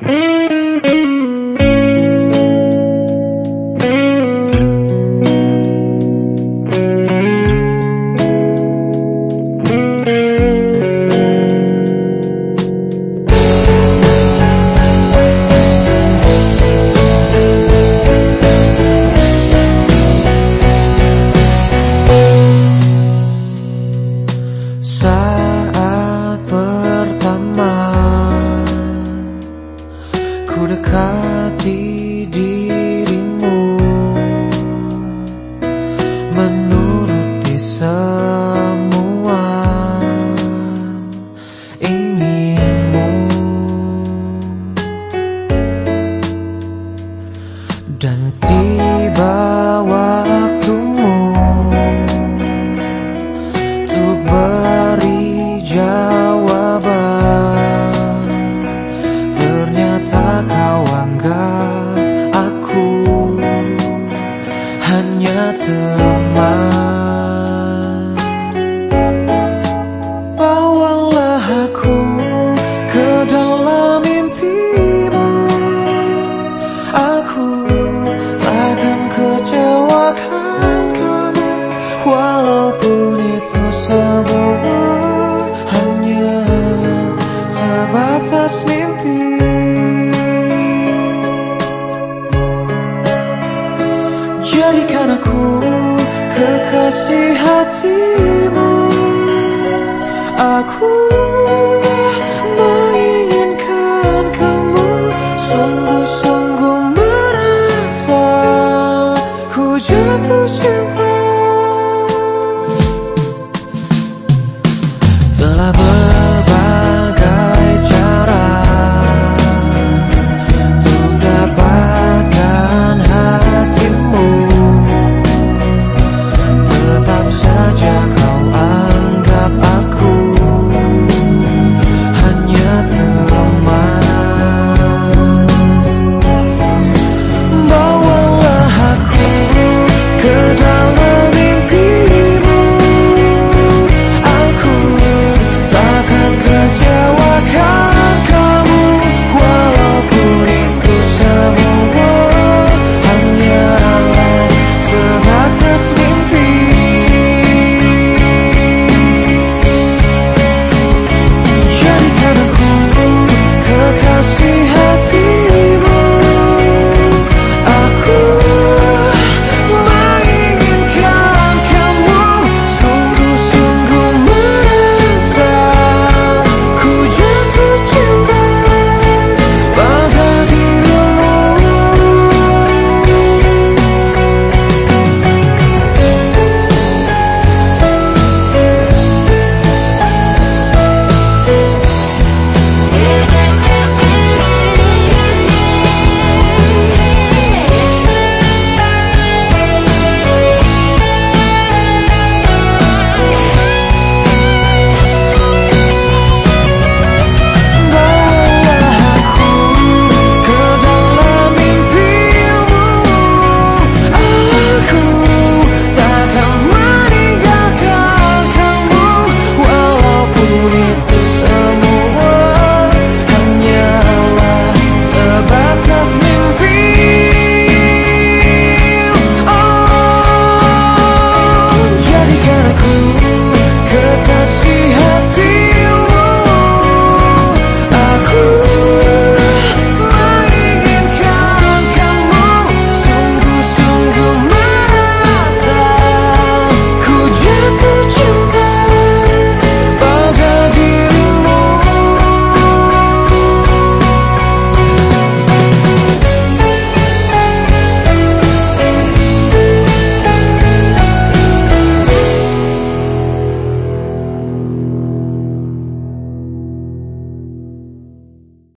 Mm. Ku dekati dirimu Menuruti semua inginmu. Dan tiba 的吗？Si hatimu. Aku menginginkan kamu. Sungguh-sungguh merasa Ku jatuh cinta. Telah ber